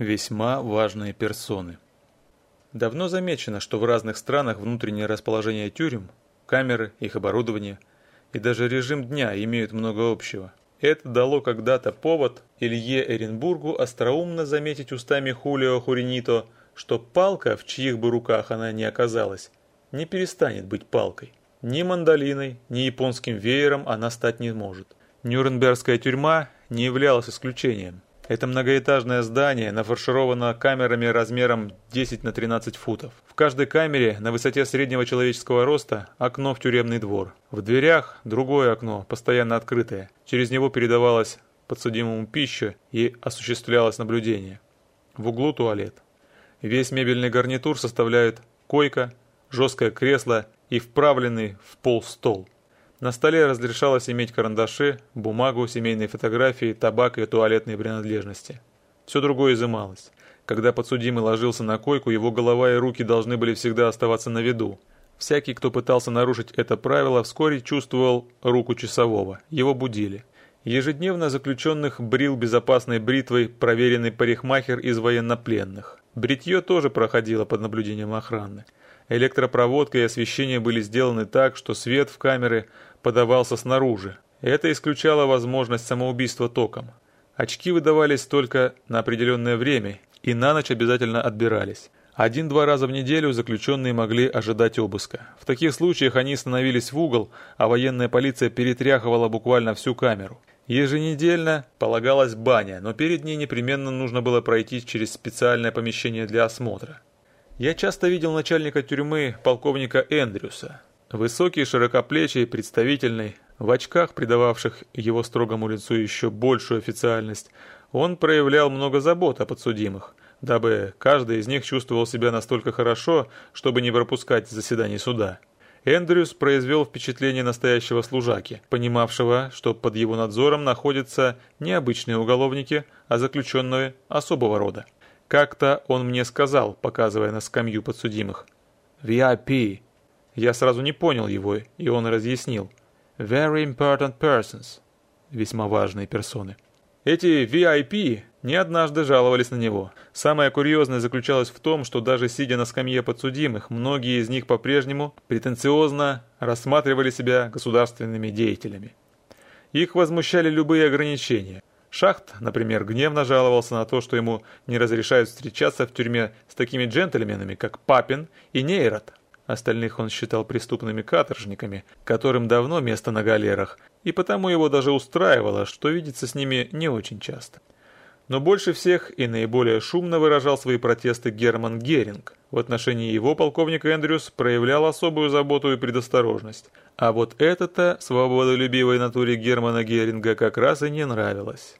Весьма важные персоны. Давно замечено, что в разных странах внутреннее расположение тюрем, камеры, их оборудование и даже режим дня имеют много общего. Это дало когда-то повод Илье Эренбургу остроумно заметить устами Хулио Хуринито, что палка, в чьих бы руках она ни оказалась, не перестанет быть палкой. Ни мандолиной, ни японским веером она стать не может. Нюрнбергская тюрьма не являлась исключением. Это многоэтажное здание нафаршировано камерами размером 10 на 13 футов. В каждой камере на высоте среднего человеческого роста окно в тюремный двор. В дверях другое окно, постоянно открытое. Через него передавалась подсудимому пища и осуществлялось наблюдение. В углу туалет. Весь мебельный гарнитур составляет койка, жесткое кресло и вправленный в пол стол. На столе разрешалось иметь карандаши, бумагу, семейные фотографии, табак и туалетные принадлежности. Все другое изымалось. Когда подсудимый ложился на койку, его голова и руки должны были всегда оставаться на виду. Всякий, кто пытался нарушить это правило, вскоре чувствовал руку часового. Его будили. Ежедневно заключенных брил безопасной бритвой проверенный парикмахер из военнопленных. Бритье тоже проходило под наблюдением охраны. Электропроводка и освещение были сделаны так, что свет в камеры подавался снаружи. Это исключало возможность самоубийства током. Очки выдавались только на определенное время и на ночь обязательно отбирались. Один-два раза в неделю заключенные могли ожидать обыска. В таких случаях они становились в угол, а военная полиция перетряхивала буквально всю камеру. Еженедельно полагалась баня, но перед ней непременно нужно было пройти через специальное помещение для осмотра. Я часто видел начальника тюрьмы полковника Эндрюса. Высокий, широкоплечий, представительный, в очках, придававших его строгому лицу еще большую официальность, он проявлял много забот о подсудимых, дабы каждый из них чувствовал себя настолько хорошо, чтобы не пропускать заседаний суда. Эндрюс произвел впечатление настоящего служаки, понимавшего, что под его надзором находятся не обычные уголовники, а заключенные особого рода. Как-то он мне сказал, показывая на скамью подсудимых. «VIP я сразу не понял его, и он разъяснил. Very important persons. Весьма важные персоны. Эти VIP не однажды жаловались на него. Самое курьезное заключалось в том, что даже сидя на скамье подсудимых, многие из них по-прежнему претенциозно рассматривали себя государственными деятелями. Их возмущали любые ограничения. Шахт, например, гневно жаловался на то, что ему не разрешают встречаться в тюрьме с такими джентльменами, как Папин и Нейрот. Остальных он считал преступными каторжниками, которым давно место на галерах, и потому его даже устраивало, что видится с ними не очень часто. Но больше всех и наиболее шумно выражал свои протесты Герман Геринг. В отношении его полковник Эндрюс проявлял особую заботу и предосторожность. А вот это-то свободолюбивой натуре Германа Геринга как раз и не нравилось.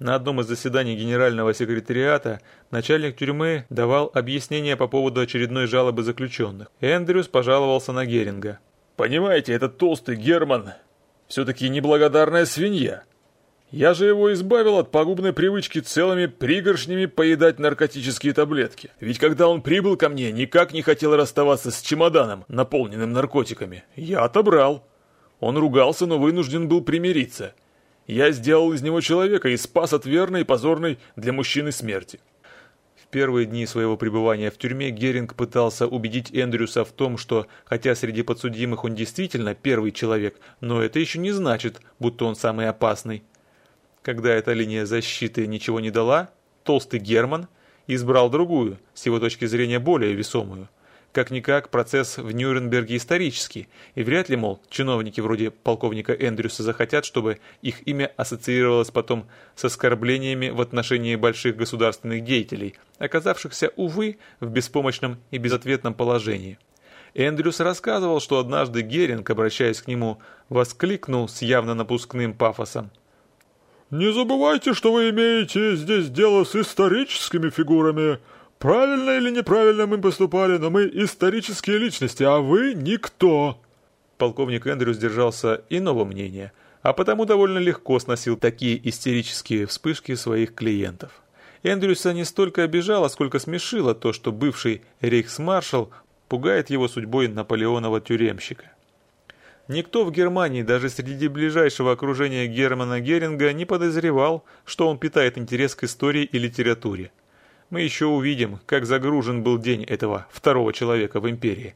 На одном из заседаний Генерального секретариата начальник тюрьмы давал объяснение по поводу очередной жалобы заключенных. Эндрюс пожаловался на Геринга. «Понимаете, этот толстый Герман все-таки неблагодарная свинья. Я же его избавил от пагубной привычки целыми пригоршнями поедать наркотические таблетки. Ведь когда он прибыл ко мне, никак не хотел расставаться с чемоданом, наполненным наркотиками. Я отобрал. Он ругался, но вынужден был примириться». Я сделал из него человека и спас от верной и позорной для мужчины смерти. В первые дни своего пребывания в тюрьме Геринг пытался убедить Эндрюса в том, что, хотя среди подсудимых он действительно первый человек, но это еще не значит, будто он самый опасный. Когда эта линия защиты ничего не дала, толстый Герман избрал другую, с его точки зрения более весомую – как-никак процесс в Нюрнберге исторический, и вряд ли, мол, чиновники вроде полковника Эндрюса захотят, чтобы их имя ассоциировалось потом с оскорблениями в отношении больших государственных деятелей, оказавшихся, увы, в беспомощном и безответном положении. Эндрюс рассказывал, что однажды Геринг, обращаясь к нему, воскликнул с явно напускным пафосом. «Не забывайте, что вы имеете здесь дело с историческими фигурами». Правильно или неправильно мы поступали, но мы исторические личности, а вы никто. Полковник Эндрюс держался иного мнения, а потому довольно легко сносил такие истерические вспышки своих клиентов. Эндрюса не столько обижало, сколько смешило то, что бывший рейхсмаршал пугает его судьбой Наполеонова тюремщика. Никто в Германии, даже среди ближайшего окружения Германа Геринга, не подозревал, что он питает интерес к истории и литературе. Мы еще увидим, как загружен был день этого второго человека в империи.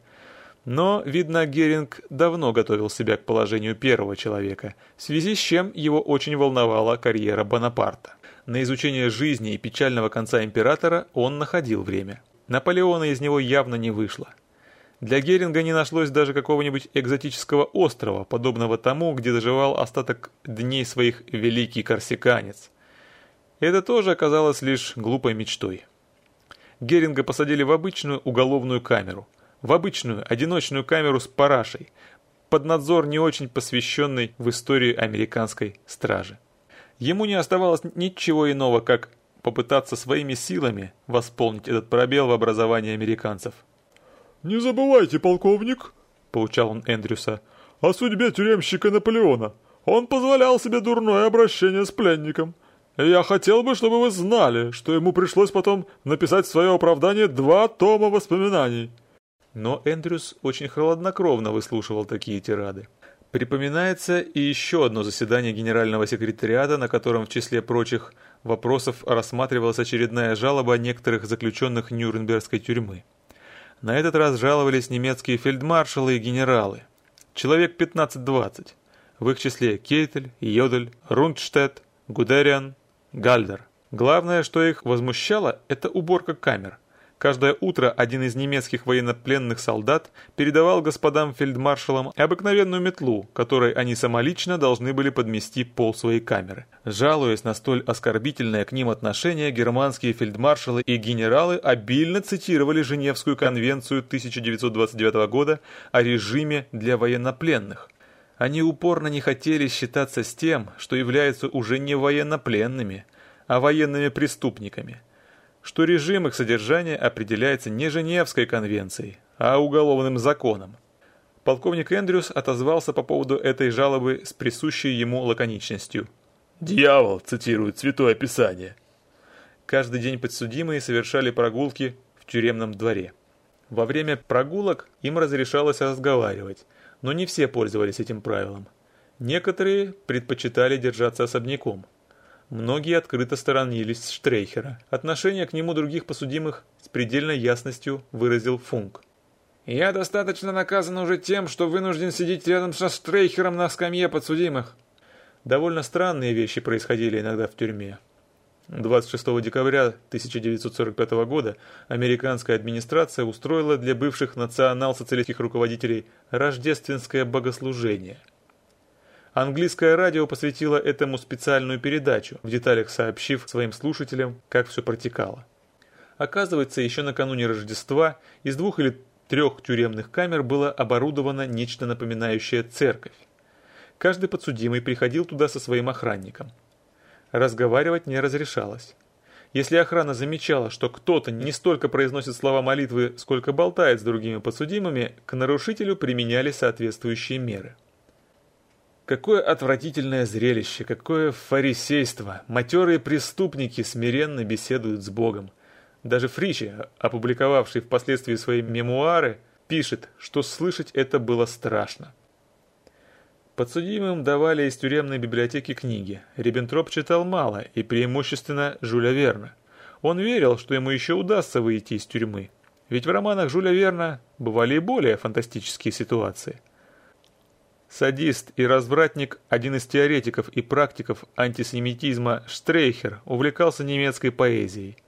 Но, видно, Геринг давно готовил себя к положению первого человека, в связи с чем его очень волновала карьера Бонапарта. На изучение жизни и печального конца императора он находил время. Наполеона из него явно не вышло. Для Геринга не нашлось даже какого-нибудь экзотического острова, подобного тому, где доживал остаток дней своих великий корсиканец. Это тоже оказалось лишь глупой мечтой. Геринга посадили в обычную уголовную камеру. В обычную одиночную камеру с парашей, под надзор не очень посвященный в историю американской стражи. Ему не оставалось ничего иного, как попытаться своими силами восполнить этот пробел в образовании американцев – «Не забывайте, полковник», — поучал он Эндрюса, — «о судьбе тюремщика Наполеона. Он позволял себе дурное обращение с пленником. Я хотел бы, чтобы вы знали, что ему пришлось потом написать в свое оправдание два тома воспоминаний». Но Эндрюс очень хладнокровно выслушивал такие тирады. Припоминается и еще одно заседание Генерального секретариата, на котором в числе прочих вопросов рассматривалась очередная жалоба некоторых заключенных Нюрнбергской тюрьмы. На этот раз жаловались немецкие фельдмаршалы и генералы. Человек 15-20. В их числе Кейтель, Йодель, Рундштедт, Гудериан, Гальдер. Главное, что их возмущало, это уборка камер – Каждое утро один из немецких военнопленных солдат передавал господам фельдмаршалам обыкновенную метлу, которой они самолично должны были подмести пол своей камеры. Жалуясь на столь оскорбительное к ним отношение, германские фельдмаршалы и генералы обильно цитировали Женевскую конвенцию 1929 года о режиме для военнопленных. Они упорно не хотели считаться с тем, что являются уже не военнопленными, а военными преступниками – что режим их содержания определяется не Женевской конвенцией, а уголовным законом. Полковник Эндрюс отозвался по поводу этой жалобы с присущей ему лаконичностью. «Дьявол!» цитирует Святое Писание. Каждый день подсудимые совершали прогулки в тюремном дворе. Во время прогулок им разрешалось разговаривать, но не все пользовались этим правилом. Некоторые предпочитали держаться особняком – Многие открыто сторонились Штрейхера. Отношение к нему других посудимых с предельной ясностью выразил Функ. «Я достаточно наказан уже тем, что вынужден сидеть рядом со Штрейхером на скамье подсудимых». Довольно странные вещи происходили иногда в тюрьме. 26 декабря 1945 года американская администрация устроила для бывших национал-социалистских руководителей рождественское богослужение – Английское радио посвятило этому специальную передачу, в деталях сообщив своим слушателям, как все протекало. Оказывается, еще накануне Рождества из двух или трех тюремных камер было оборудовано нечто напоминающее церковь. Каждый подсудимый приходил туда со своим охранником. Разговаривать не разрешалось. Если охрана замечала, что кто-то не столько произносит слова молитвы, сколько болтает с другими подсудимыми, к нарушителю применяли соответствующие меры. Какое отвратительное зрелище, какое фарисейство. Матерые преступники смиренно беседуют с Богом. Даже Фричи, опубликовавший впоследствии свои мемуары, пишет, что слышать это было страшно. Подсудимым давали из тюремной библиотеки книги. Риббентроп читал мало и преимущественно Жюля Верна. Он верил, что ему еще удастся выйти из тюрьмы. Ведь в романах Жюля Верна бывали и более фантастические ситуации. Садист и развратник, один из теоретиков и практиков антисемитизма Штрейхер, увлекался немецкой поэзией.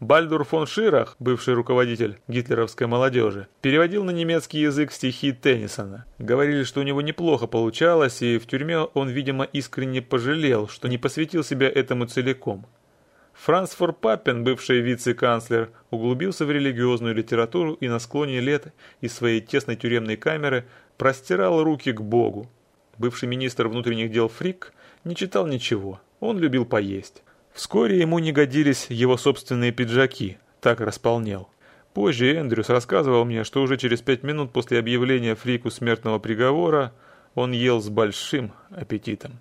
Бальдур фон Ширах, бывший руководитель гитлеровской молодежи, переводил на немецкий язык стихи Теннисона. Говорили, что у него неплохо получалось, и в тюрьме он, видимо, искренне пожалел, что не посвятил себя этому целиком. Франц Форпаппен, бывший вице-канцлер, углубился в религиозную литературу и на склоне лет из своей тесной тюремной камеры простирал руки к Богу. Бывший министр внутренних дел Фрик не читал ничего, он любил поесть. Вскоре ему не годились его собственные пиджаки, так располнел. Позже Эндрюс рассказывал мне, что уже через пять минут после объявления Фрику смертного приговора он ел с большим аппетитом.